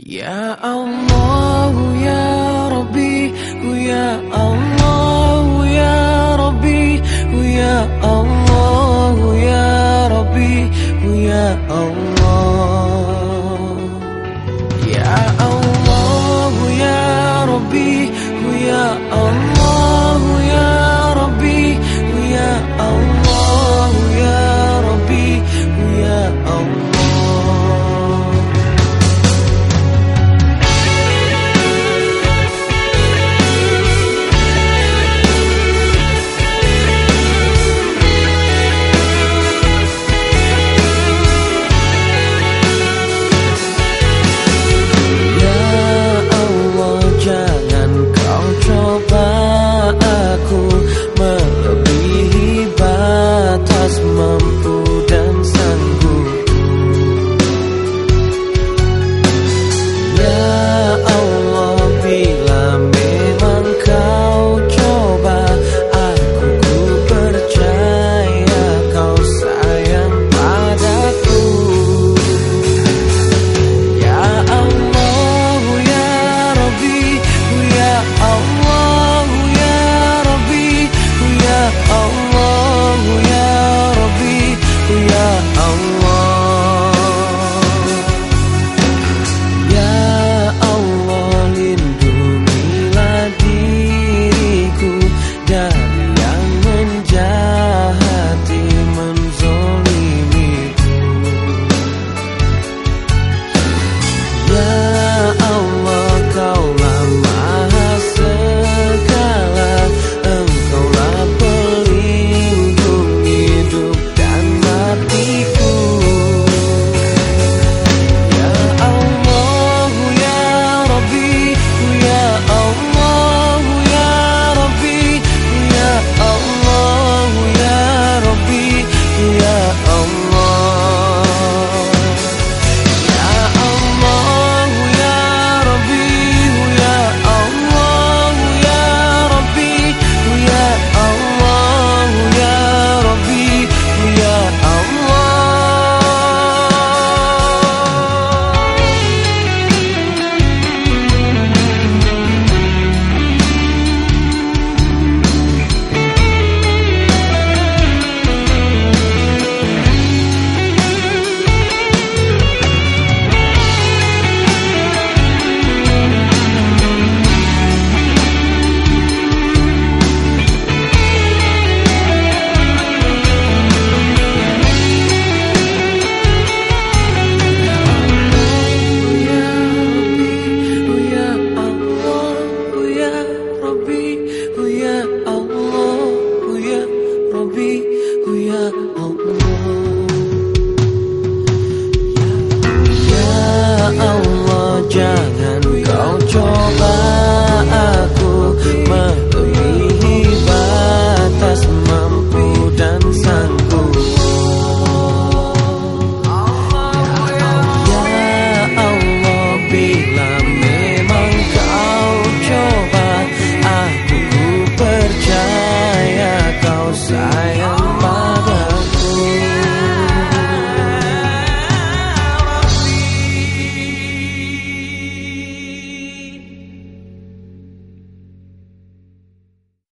Ya Allah ya Rabbi ku ya Allah ya Rabbi ku ya Allah ya Rabbi ku ya Allah